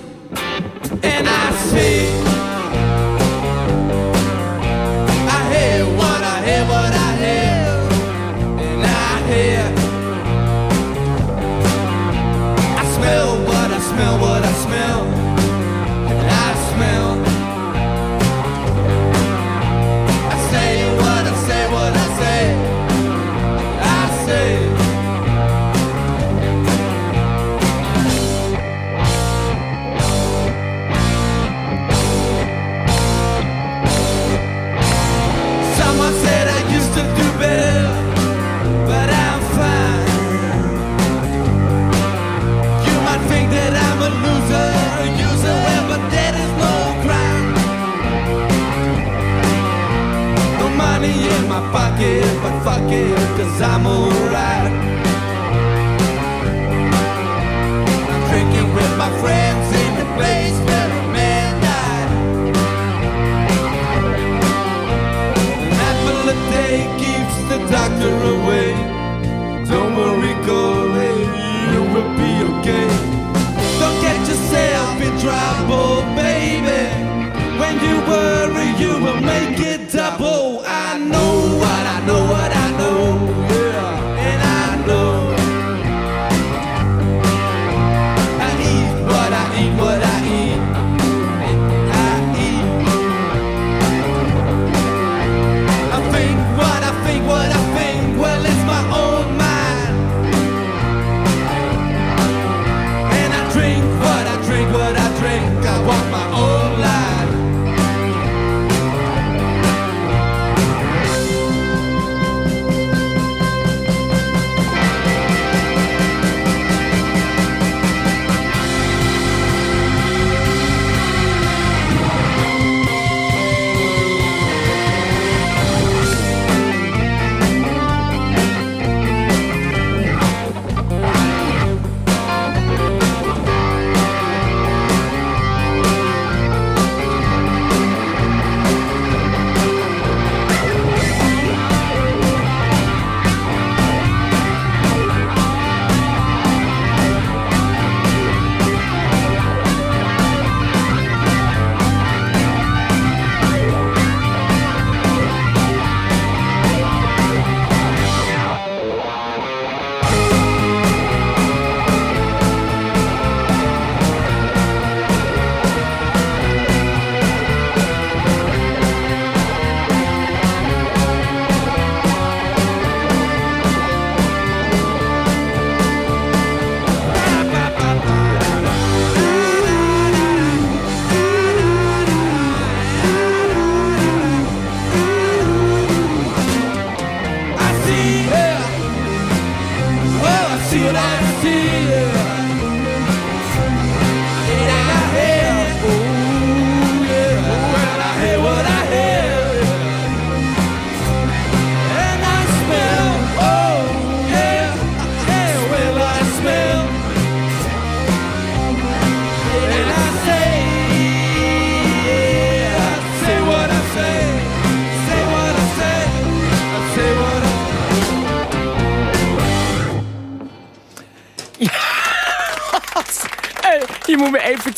And I see. I hear what I hear, what I hear. And I hear. samurai.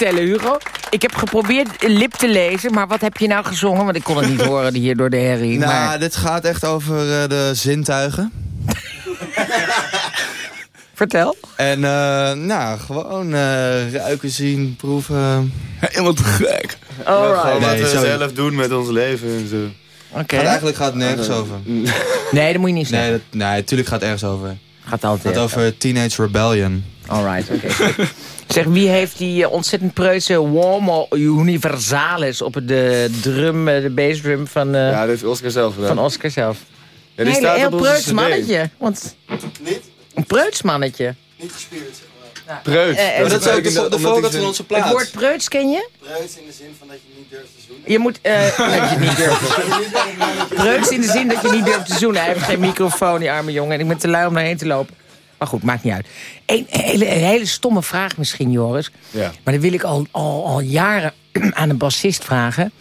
Vertellen, Hugo. Ik heb geprobeerd lip te lezen, maar wat heb je nou gezongen? Want ik kon het niet horen hier door de herrie. Nou, maar... dit gaat echt over eh, de zintuigen. Vertel. En eh, nou, gewoon eh, ruiken, zien, proeven. Helemaal te gek. Alright. Gewoon wat Nee, we zelf doen met ons leven en zo. Oké. Gaat eigenlijk gaat het nergens over. Nee, dat moet je niet zeggen. Nee, dat, nee, tuurlijk gaat het ergens over. Gaat altijd. Het gaat over Teenage Rebellion. Alright, oké. Zeg, wie heeft die eh, ontzettend preutse Uomo Universalis op de drum, eh, de bassdrum van, eh, Ja, dat heeft Oscar zelf gedaan. van Oscar zelf? Ja, die staat heel op preuts mannetje. Want... Een preuts mannetje. Niet gespierd, zeg maar. Preuts. Eh, eh, Maar dat is ook de, de van onze Het plaat. woord preuts ken je? Preuts in de zin van dat je niet durft te zoenen. Je moet... eh dat je niet durft. Preuts in de zin dat je niet durft te zoenen. Hij heeft geen microfoon, die arme jongen. En ik ben te lui om daarheen te lopen. Maar goed, maakt niet uit. Een hele, een hele stomme vraag misschien, Joris. Ja. Maar dat wil ik al, al, al jaren aan een bassist vragen.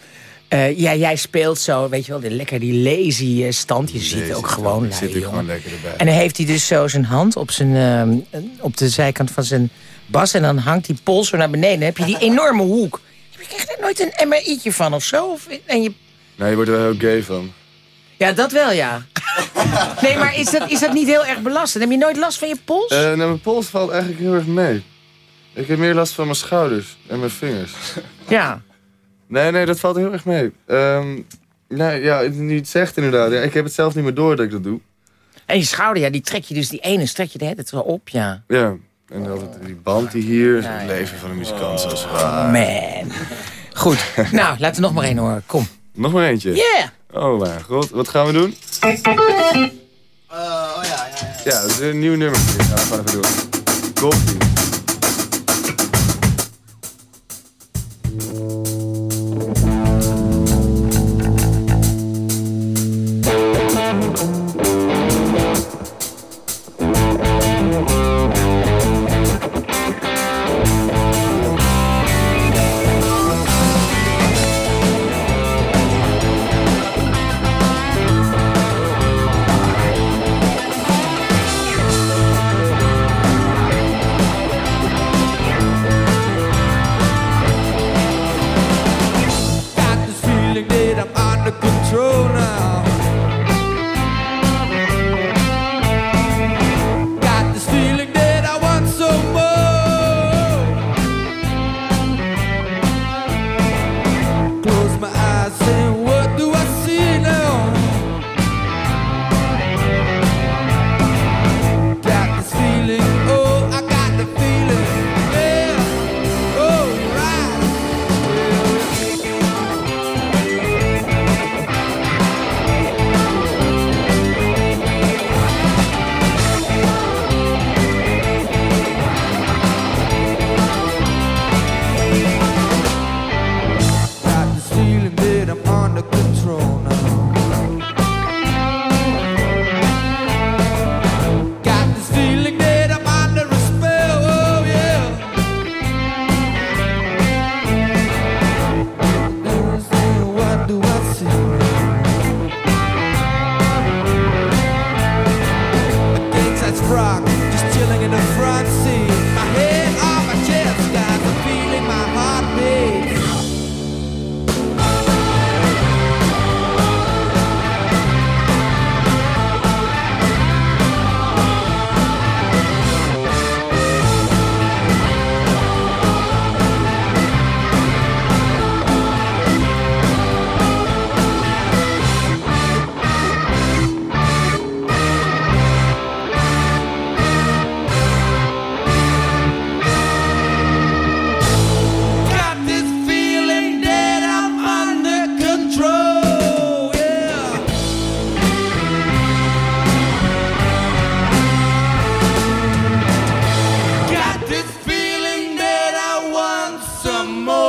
Eh, ja, jij speelt zo, weet je wel, lekker die lazy eh, stand. Je ziet ook gewoon, lui, zit gewoon lekker erbij. En dan heeft hij dus zo zijn hand op, zijn, ehm, op de zijkant van zijn bas. En dan hangt die pols zo naar beneden. Dan heb je die enorme hoek. Heb je echt nooit een MRI'tje van of zo? Of, en je, Nee, je wordt er wel heel gay van. Ja, dat wel, ja. Nee, maar is dat, is dat niet heel erg belastend? Heb je nooit last van je pols? Eh, nou, mijn pols valt eigenlijk heel erg mee. Ik heb meer last van mijn schouders en mijn vingers. Ja. Nee, nee, dat valt heel erg mee. Ehm nee, ja, nu het zegt inderdaad. Ja, ik heb het zelf niet meer door dat ik dat doe. En je schouder, ja, die trek je dus, die ene strek je de hele tijd wel op, ja. Ja, en altijd die band die hier is het leven van een muzikant zoals waar. Man. Goed, nou, laten we nog maar één horen. Kom. Nog maar eentje? Yeah! Oh mijn god, wat gaan we doen? oh ja, ja, ja. Ja, dat is een nieuw nummer. Die gaan we even doen. Koffie. amor.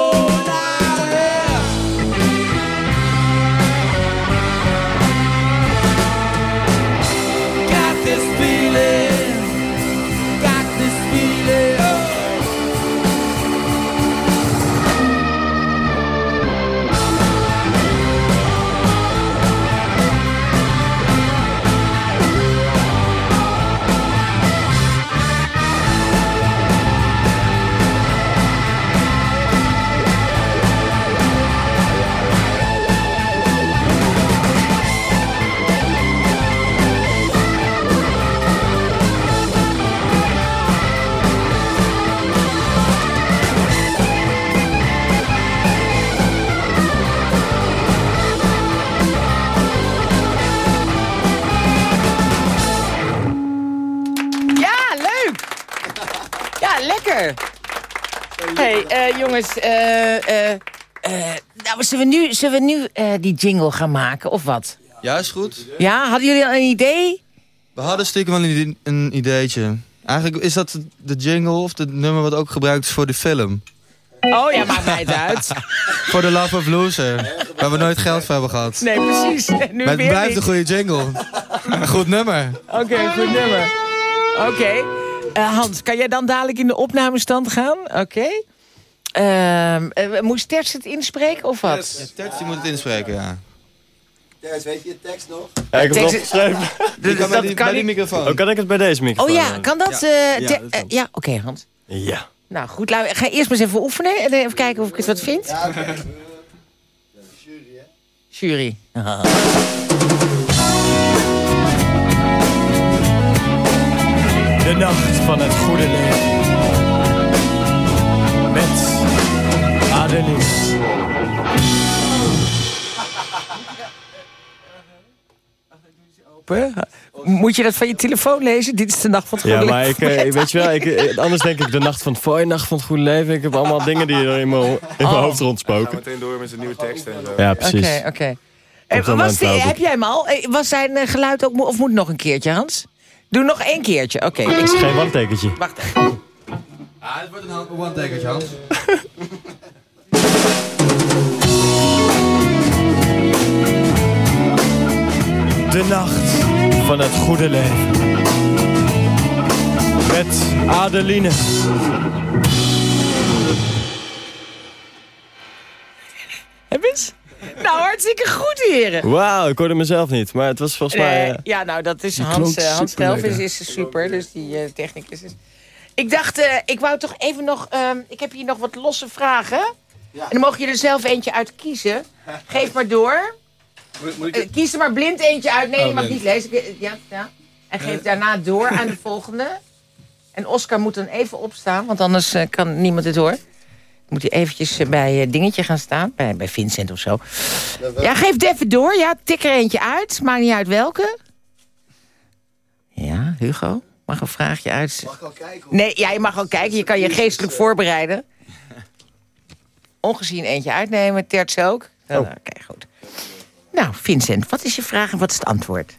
Jongens. eh, eh, eh, nou, zullen we nu, zullen we nu die jingle gaan maken, of wat? Ja, is goed. Ja, hadden jullie al een idee? We hadden stiekem wel een, een ideetje. Eigenlijk is dat de jingle of het nummer wat ook gebruikt is voor de film. Oh ja, maakt mij het uit. Voor de Love of Loser. Waar we nooit geld voor hebben gehad. Nee, precies. Nu maar het blijft niet. een goede jingle. Een goed nummer. Oké, goed nummer. Oké. Hans, kan jij dan dadelijk in de opnamestand gaan? Oké. Eh, moest Terts het inspreken of wat? Terts die moet het inspreken, ja. Terts, weet je je tekst nog? Ja, ik heb het opgeschreven. Die kan bij die, bij die niet. microfoon. Oh, kan ik het bij deze microfoon? Oh ja, kan dat? Ja, eh, ja, eh, ja oké Hans. Ja. Nou goed, laten we, ga eerst maar eens even oefenen en even kijken of ik het wat vind. Jury. De nacht van het goede leven. Moet je dat van je telefoon lezen? Dit is de nacht van het Ja, goede maar ik, leven. eh, weet je wel, ik, eh, anders denk ik de nacht van het fooi, nacht van het goede leven. Ik heb allemaal dingen die er in mijn, in mijn Oh. hoofd rondspoken. meteen door met zijn nieuwe teksten en zo. Ja, precies. Oké, oké. Eh, was die- heb jij hem al? Eh, Was zijn eh, geluid ook, mo- of moet nog een keertje, Hans? Doe nog één keertje, oké. Is ik- geen wandtekentje. Wacht even. Ah, het wordt een one-takertje, Hans. De nacht van het goede leven. Met Adeline. Heb eens? Nou, hartstikke goed, heren. Wauw, ik hoorde mezelf niet. Maar het was volgens mij... Eh, ja, nou, dat is Hans, eh, Hans. Telvis is super, dus die eh, technicus is... Ik dacht, eh, ik wou toch even nog... ehm, ik heb hier nog wat losse vragen. En dan mogen jullie er zelf eentje uit kiezen. Geef maar door. Eh, kies er maar blind eentje uit. Nee, Oh, je mag niet lezen. Ik- Ja, ja. En geef daarna door aan de volgende. En Oscar moet dan even opstaan, want anders eh, kan niemand het horen. Moet hij eventjes eh, bij eh, Dingetje gaan staan, bij, bij Vincent of zo. Ja, geef het even door. Ja, tik er eentje uit. Maakt niet uit welke. Ja, Hugo, mag een vraagje uit. Mag ik al kijken? Nee, ja, je mag al kijken. Je kan je geestelijk voorbereiden. Ongezien eentje uitnemen, Terts ook. Nou, Oké, goed. Nou, Vincent, wat is je vraag en wat is het antwoord?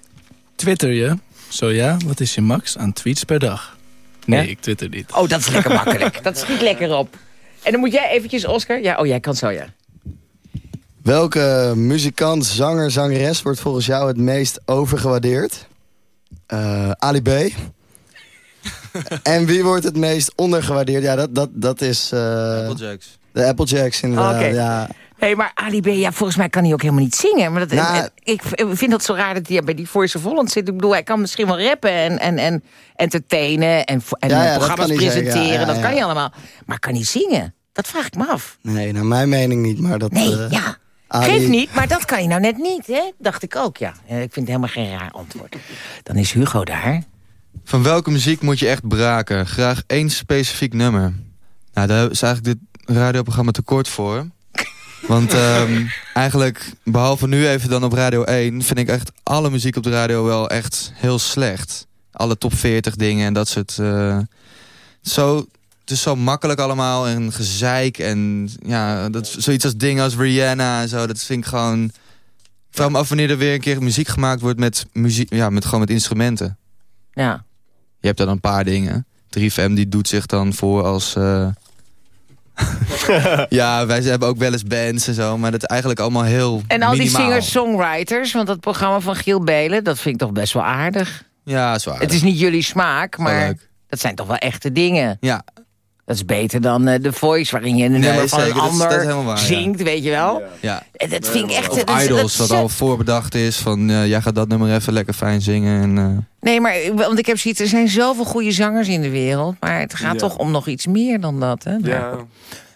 Twitter je? Zo ja, wat is je max aan tweets per dag? Nee, Ja? ik twitter niet. Oh, dat is lekker makkelijk. Dat schiet lekker op. En dan moet jij eventjes, Oscar... Ja, oh, jij kan zo, ja. Welke muzikant, zanger, zangeres wordt volgens jou het meest overgewaardeerd? Eh, Ali B. en wie wordt het meest ondergewaardeerd? Ja, dat, dat, dat is... eh, Applejacks. De Applejacks, inderdaad. Oké. Ja. Hé, maar Ali B, ja, volgens mij kan hij ook helemaal niet zingen. Maar dat, Nou, en- ik ik vind dat zo raar dat hij bij die Voice of Holland zit. Ik bedoel, hij kan misschien wel rappen en, en, en entertainen en, en Ja, ja, dat programma's zeggen, presenteren. ja, ja, Dat kan hij allemaal. Maar kan hij zingen? Dat vraag ik me af. Nee, naar mijn mening niet, maar dat... Nee, eh, ja. Ali- Geef niet, maar dat kan je nou net niet, hè? Dacht ik ook, ja. Eh, Ik vind het helemaal geen raar antwoord. Dan is Hugo daar. Van welke muziek moet je echt braken? Graag één specifiek nummer. Nou, daar is eigenlijk dit radioprogramma te kort voor. Want ehm, eigenlijk, behalve nu even dan op Radio 1... vind ik echt alle muziek op de radio wel echt heel slecht. Alle top 40 dingen en dat soort... eh, zo, het is zo makkelijk allemaal en gezeik. En ja, dat, zoiets als dingen als Rihanna en zo. Dat vind ik gewoon... Ik vraag me af wanneer er weer een keer muziek gemaakt wordt met, muziek, ja, met, gewoon met instrumenten. Ja. Je hebt dan een paar dingen. 3FM die doet zich dan voor als... eh, ja, wij hebben ook wel eens bands en zo. Maar dat is eigenlijk allemaal heel En al die minimaal. singers-songwriters, want dat programma van Giel Belen... dat vind ik toch best wel aardig. Ja, zwaar. Het is niet jullie smaak, maar dat zijn toch wel echte dingen. Ja. Dat is beter dan eh, The Voice, waarin je een Nee, nummer van zeker, een dat is- dat ander ja. zingt, weet je wel. Ja. En dat vind ik echt... Of dat Idols, wat al voorbedacht is. Van, eh, jij gaat dat nummer even lekker fijn zingen. En, eh, Nee, maar want ik heb zoiets, er zijn zoveel goede zangers in de wereld. Maar het gaat Ja. toch om nog iets meer dan dat, hè? Ja. Wat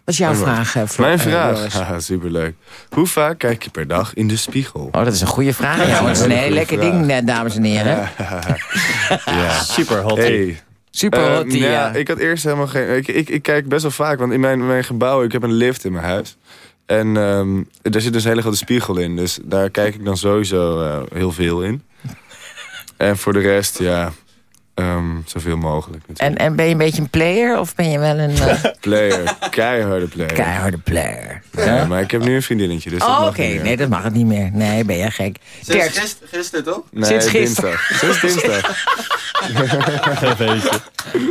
is jouw vraag, eh, Flo- Mijn vraag? Haha, superleuk. Hoe vaak kijk je per dag in de spiegel? Oh, dat is een goede vraag. Ja, dat is een heel lekker ding, dames en heren. ja. Super hot. Hey. Super Eh, hottie, nou ja. Ik had eerst helemaal geen... Ik, ik, ik kijk best wel vaak, want in mijn, mijn gebouw... Ik heb een lift in mijn huis. En ehm er zit dus een hele grote spiegel in. Dus daar kijk ik dan sowieso eh, heel veel in. En voor de rest, ja... Ehm, zoveel mogelijk En, natuurlijk. en ben je een beetje een player of ben je wel een eh, Player, keiharde player. keiharde player? Ja, maar ik heb nu een vriendinnetje, dus dat oh, mag oké. niet meer. Nee, dat mag het niet meer. Nee, ben jij gek. Tert, Gisteren, gisteren toch? Nee, sinds gisteren. dinsdag. Sinds dinsdag.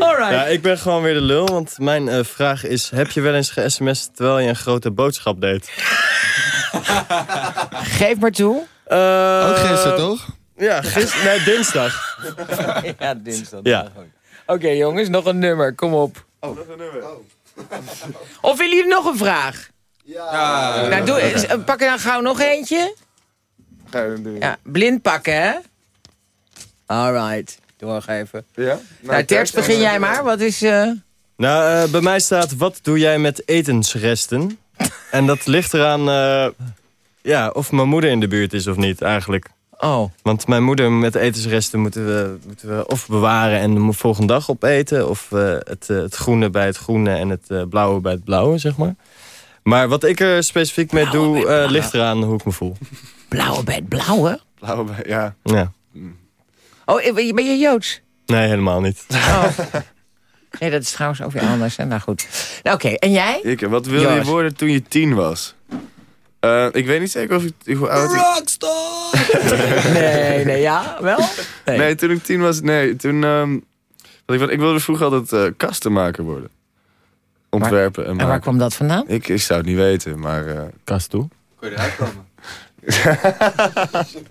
Alright. Ja, ik ben gewoon weer de lul, want mijn eh, vraag is... heb je wel eens ge-sms terwijl je een grote boodschap deed? Geef maar toe. Eh, Ook gisteren toch? Ja, gisteren. Nee, dinsdag. ja, dinsdag. Ja. Oké, jongens, nog een nummer. Kom op. Of willen jullie nog een vraag? Ja. Nou, doe, eh, pak er dan gauw nog eentje. Ga je doen? Ja, blind pakken, hè? Alright. Doorgeven. Ja? Nou, Terts, begin jij maar. Wat is... eh, Nou, eh, bij mij staat, wat doe jij met etensresten? en dat ligt eraan eh, ja, of mijn moeder in de buurt is of niet, eigenlijk. Oh. Want mijn moeder met etensresten moeten we, moeten we of bewaren en de volgende dag opeten. Of eh, het, eh, het groene bij het groene en het eh, blauwe bij het blauwe, zeg maar. Maar wat ik er specifiek mee doe, eh, ligt eraan hoe ik me voel. Blauwe bij het blauwe? Blauwe bij, ja. Ja. Oh, ben je Joods? Nee, helemaal niet. Oh. Nee, dat is trouwens ook weer anders. Hè? Nou goed. Nou, Oké, en jij? Ik, wat wilde je worden toen je tien was? Eh, ik weet niet zeker of ik, hoe oud ik... Rockstar! nee, nee, ja, wel? Nee, toen ik tien was, nee. Toen, ehm, want ik, ik wilde vroeger altijd eh kastenmaker worden. Ontwerpen en En waar kwam dat vandaan? Ik, ik zou het niet weten, maar... eh Kast toe. Kun je eruit komen?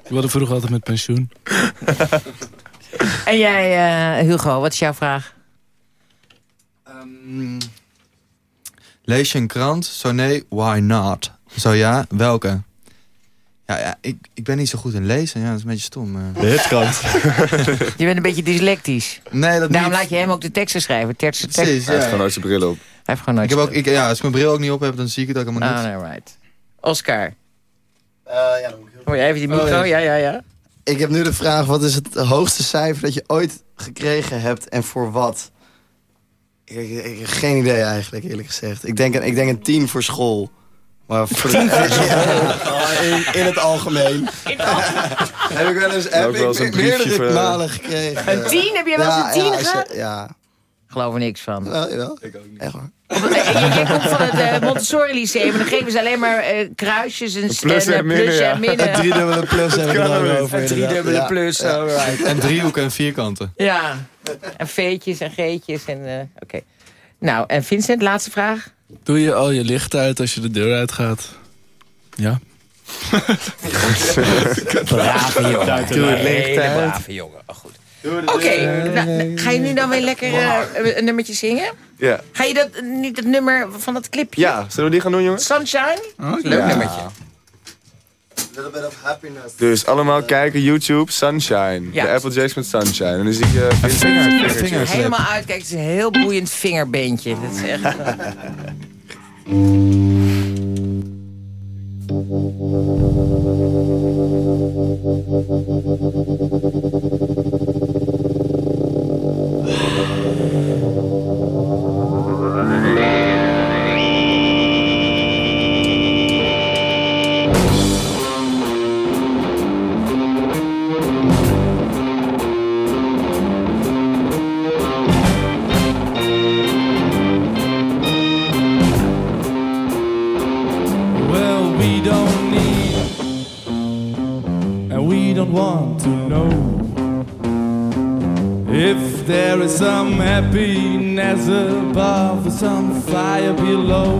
Ik wilde vroeger altijd met pensioen. En jij, eh, Hugo, wat is jouw vraag? Ehm, lees je een krant? Zo nee, why not? Zo ja, welke? Ja, ja ik, ik ben niet zo goed in lezen. Ja, dat is een beetje stom. eh. De hitkrant. Je bent een beetje dyslectisch. Nee, dat Daarom niet. laat je hem ook de teksten schrijven. Tertse tekst. Precies, hij heeft gewoon nooit zijn bril op. Hij heeft gewoon nooit... Ik heb ook, ik, ja, als ik mijn bril ook niet op heb, dan zie ik het ook helemaal Ah, niet. nee, right. Oscar. ja, dan moet ik heel- Hoor jij even die micro? Oh, ja, ja, ja. Ik heb nu de vraag, wat is het hoogste cijfer dat je ooit gekregen hebt en voor wat? Ik, ik, ik heb geen idee eigenlijk, eerlijk gezegd. Ik denk, een- ik denk een 10 voor school. Maar voor de, Ja, in, in het algemeen. heb ik wel eens, heb Ook wel eens ik een briefje meerdere voor- malen gekregen. Een 10? Heb je wel eens een 10 ja, gehad? Ja, ja. Geloof er niks van. Wel, wel. Echt waar. Jij jij komt van het eh, Montessori Lyceum en dan geven ze alleen maar eh, kruisjes en, plus en, eh, en minnen, plus ja. en minnen. Een driedubbele plus heb ik kan er er ook niet. over. Een driedubbele. Ja. plus, alright. En driehoeken en vierkanten. Ja, en veetjes en geetjes en... eh, Oké. Nou, en Vincent, laatste vraag. Doe je al je licht uit als je de deur uitgaat? Ja. Brave jongen. Doe het licht uit. brave jongen. Oh, goed. Oké, nou, ga je nu dan weer lekker eh, een nummertje zingen? Ja. Ga je dat, niet het nummer van dat clipje? ja, zullen we die gaan doen, jongens? Sunshine? Leuk Ja. nummertje. Little bit of happiness. Dus allemaal kijken, YouTube, Sunshine. Ja. De Applejack met Sunshine. En dan zie je met vingertjes. Vingers. Helemaal uit. Kijk, het is een heel boeiend vingerbeentje. Dat is echt... eh, below.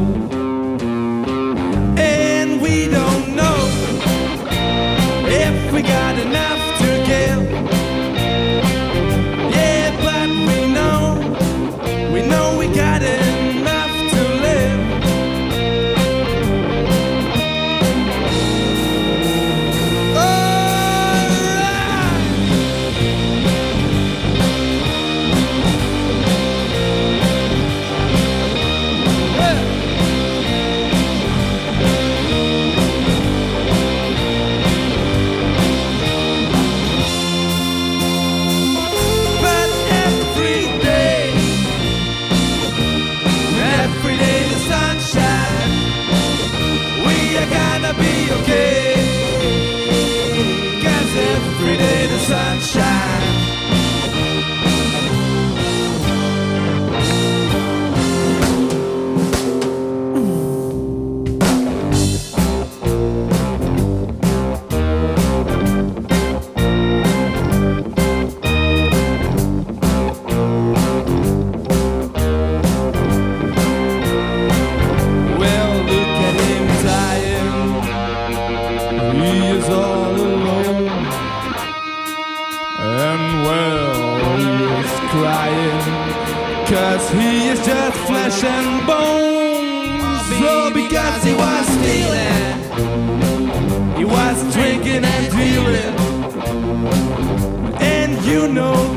Know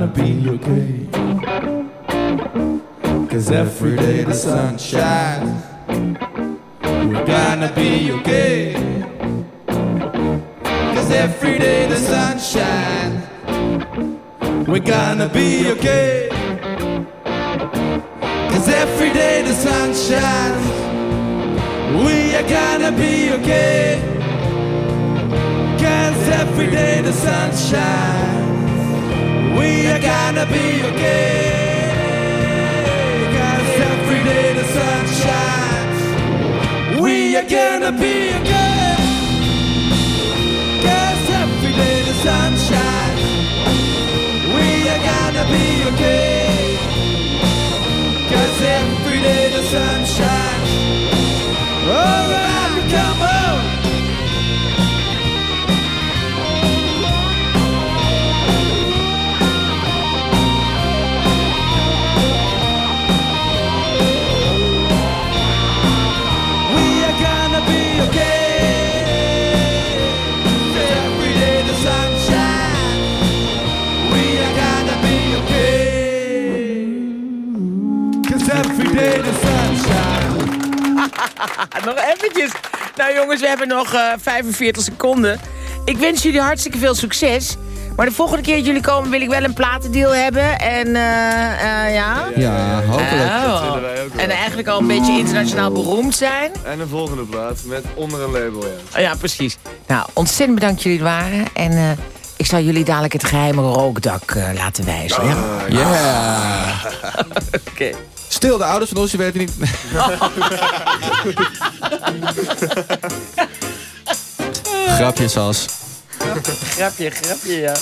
gonna be okay. Cause every day the sun shines. We're gonna be okay. Cause every day the sun shines. We're gonna be okay. Cause every day the sun shines. We are gonna be okay. Cause every day the sun shines. Gonna be okay. Cause every day the sun shines. We are gonna be okay. Cause every day the sun shines. We are gonna be okay. Cause every day the sun shines. Alright, come on. nog eventjes. Nou jongens, we hebben nog eh, 45 seconden. Ik wens jullie hartstikke veel succes. Maar de volgende keer dat jullie komen wil ik wel een platendeal hebben. En eh, eh, ja... Ja, hopelijk. Oh. Dat willen wij ook. En eigenlijk al een beetje internationaal beroemd zijn. En een volgende plaat met onder een label, ja. Oh, ja, precies. Nou, ontzettend bedankt dat jullie waren. En eh, ik zal jullie dadelijk het geheime rookdak eh, laten wijzen. Ja? Yeah. Oké. Stil, de ouders van ons, je weet het niet. Grapjes als. grapje, grapje, ja.